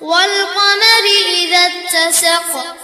والقمر إذا اتسق.